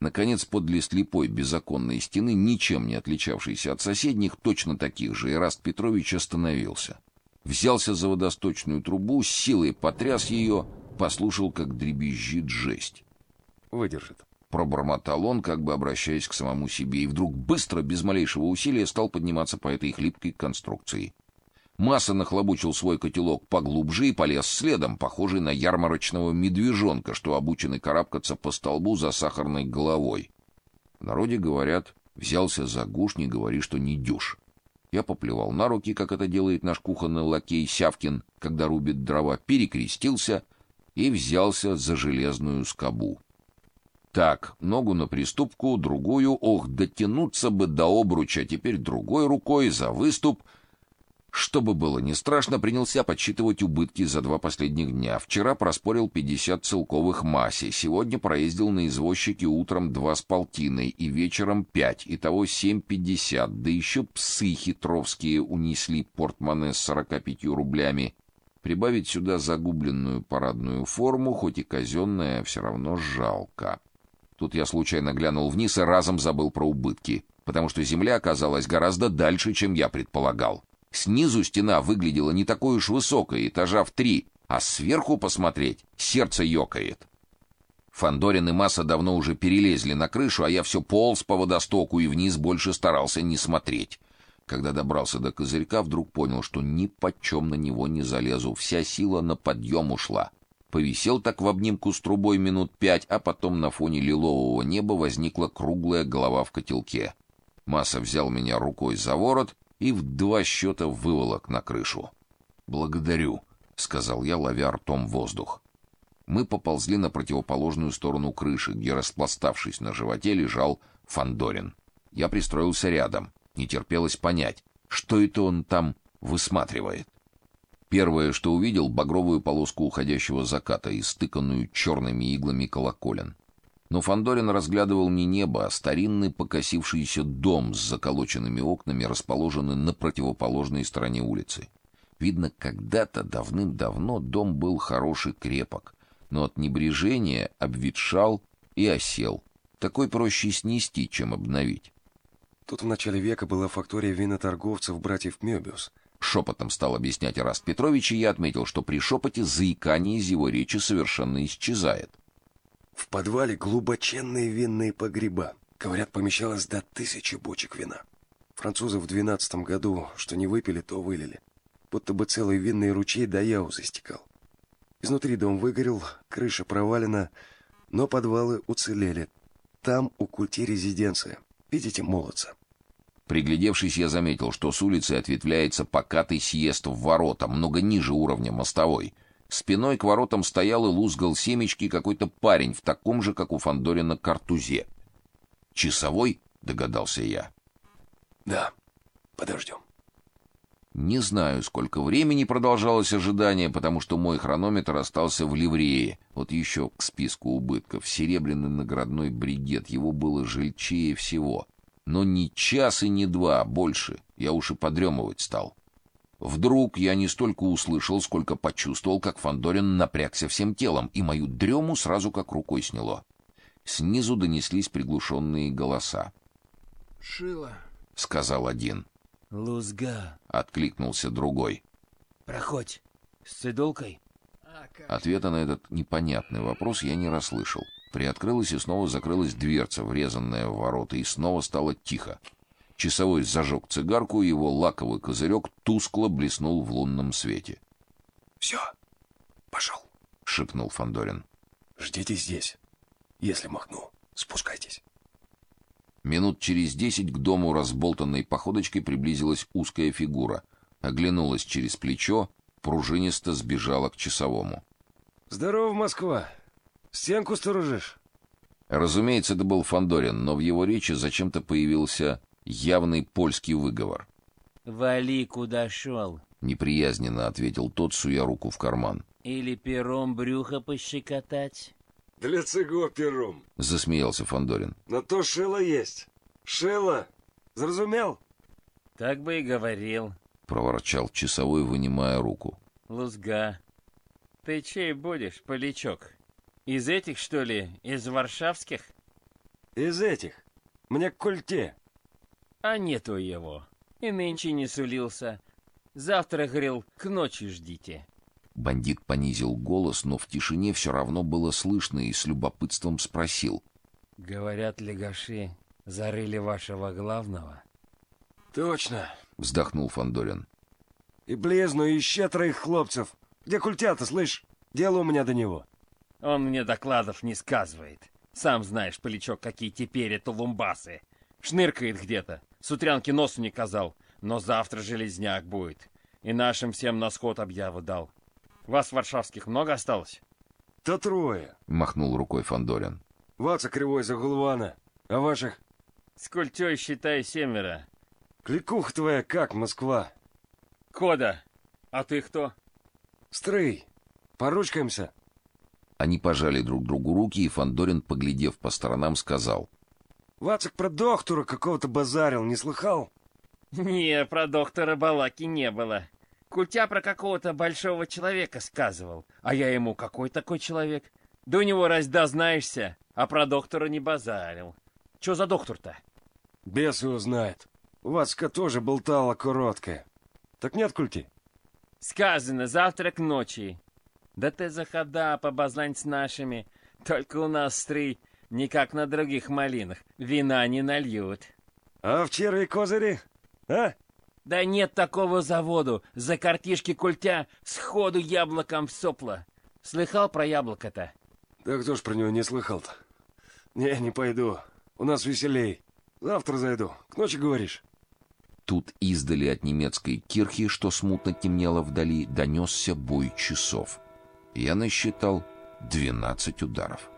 Наконец, подле слепой беззаконной стены, ничем не отличавшейся от соседних, точно таких же, Ираст Петрович остановился. Взялся за водосточную трубу, с силой потряс ее, послушал, как дребезжит жесть. Выдержит. Пробормотал он, как бы обращаясь к самому себе, и вдруг быстро, без малейшего усилия, стал подниматься по этой хлипкой конструкции. Масса нахлобучил свой котелок поглубже и полез следом, похожий на ярмарочного медвежонка, что обученный карабкаться по столбу за сахарной головой. В народе говорят, взялся за гуш, не говори, что не дюш. Я поплевал на руки, как это делает наш кухонный лакей Сявкин, когда рубит дрова, перекрестился и взялся за железную скобу. Так, ногу на приступку, другую, ох, дотянуться бы до обруча, теперь другой рукой за выступ — чтобы было не страшно, принялся подсчитывать убытки за два последних дня. Вчера проспорил 50 целковых массе, сегодня проездил на извозчике утром два с полтиной и вечером пять, итого 7,50, да еще псы хитровские унесли портмоне с 45 рублями. Прибавить сюда загубленную парадную форму, хоть и казенная, все равно жалко. Тут я случайно глянул вниз и разом забыл про убытки, потому что земля оказалась гораздо дальше, чем я предполагал. Снизу стена выглядела не такой уж высокой, этажа в три, а сверху посмотреть сердце ёкает. Фандорин и Масса давно уже перелезли на крышу, а я все полз по водостоку и вниз больше старался не смотреть. Когда добрался до козырька, вдруг понял, что ни почем на него не залезу, вся сила на подъем ушла. Повисел так в обнимку с трубой минут пять, а потом на фоне лилового неба возникла круглая голова в котелке. Масса взял меня рукой за ворот и в два счета выволок на крышу. "Благодарю", сказал я, ловя ртом воздух. Мы поползли на противоположную сторону крыши, где распластавшись на животе лежал Фандорин. Я пристроился рядом. Не терпелось понять, что это он там высматривает. Первое, что увидел, багровую полоску уходящего заката, истыканную черными иглами колоколен. Но Фандорин разглядывал не небо, а старинный покосившийся дом с заколоченными окнами, расположенный на противоположной стороне улицы. Видно, когда-то давным-давно дом был хороший крепок, но от небрежения обветшал и осел. Такой проще снести, чем обновить. Тут в начале века была фактория виноторговцев братьев Мёбиус. Шепотом стал объяснять Раст Петрович, и я отметил, что при шепоте заикание из его речи совершенно исчезает. В подвале глубоченные винные погреба. Говорят, помещалось до тысячи бочек вина. Французы в двенадцатом году, что не выпили, то вылили. Будто бы целый винный ручей до Яузы стекал. Изнутри дом выгорел, крыша провалена, но подвалы уцелели. Там у культи резиденция. Видите молодца? Приглядевшись, я заметил, что с улицы ответвляется покатый съезд в ворота, много ниже уровня мостовой — Спиной к воротам стоял и лузгал семечки какой-то парень в таком же, как у Фандорина, картузе. Часовой, догадался я. Да. Подождем. Не знаю, сколько времени продолжалось ожидание, потому что мой хронометр остался в ливрее. Вот еще к списку убытков серебряный наградной бригет, его было жильчее всего. Но ни час и ни два, больше. Я уж и подремывать стал. Вдруг я не столько услышал, сколько почувствовал, как Фандорин напрягся всем телом, и мою дрему сразу как рукой сняло. Снизу донеслись приглушенные голоса. «Шила», — сказал один. «Лузга», — откликнулся другой. «Проходь. С цидулкой?» Ответа на этот непонятный вопрос я не расслышал. Приоткрылась и снова закрылась дверца, врезанная в ворота, и снова стало тихо. Часовой зажег цигарку, его лаковый козырек тускло блеснул в лунном свете. «Все, пошел», — шепнул Фандорин. «Ждите здесь. Если махну, спускайтесь». Минут через десять к дому разболтанной походочкой приблизилась узкая фигура, оглянулась через плечо, пружинисто сбежала к часовому. «Здорово, Москва! Стенку сторожишь?» Разумеется, это был Фандорин, но в его речи зачем-то появился явный польский выговор. «Вали, куда шел!» — неприязненно ответил тот, суя руку в карман. «Или пером брюха пощекотать?» «Для цего пером!» — засмеялся Фандорин. «На то шило есть! Шило! Зразумел?» «Так бы и говорил!» — проворчал часовой, вынимая руку. «Лузга, ты чей будешь, полячок? Из этих, что ли, из варшавских?» Из этих. Мне к культе. А нету его. И нынче не сулился. Завтра, говорил, к ночи ждите. Бандит понизил голос, но в тишине все равно было слышно и с любопытством спросил. Говорят, легаши зарыли вашего главного. Точно. Вздохнул Фандорин. И близну, и еще троих хлопцев. Где культята, слышь? Дело у меня до него. Он мне докладов не сказывает. Сам знаешь, Полячок, какие теперь это лумбасы. Шныркает где-то. С утрянки носу не казал. Но завтра железняк будет. И нашим всем на сход объяву дал. Вас варшавских много осталось? То трое. Махнул рукой Фандорин. Ваца кривой за Гулвана. А ваших? С культей, считай, семеро. Кликуха твоя как, Москва? Кода. А ты кто? Стрый. Поручкаемся? Они пожали друг другу руки, и Фандорин, поглядев по сторонам, сказал. Вацик про доктора какого-то базарил, не слыхал? Не, про доктора Балаки не было. Культя про какого-то большого человека сказывал. А я ему, какой такой человек? Да у него раз знаешься, а про доктора не базарил. Чё за доктор-то? Бес его знает. Вацка тоже болтала короткая. Так нет культи? Сказано, завтра к ночи. Да ты захода побазлань с нашими. Только у нас стрый, не как на других малинах. Вина не нальют. А в черви козыри? А? Да нет такого заводу. За картишки культя сходу яблоком сопло. Слыхал про яблоко-то? Да кто ж про него не слыхал-то? Не, не пойду. У нас веселей. Завтра зайду. К ночи говоришь? Тут издали от немецкой кирхи, что смутно темнело вдали, донесся бой часов. Я насчитал двенадцать ударов.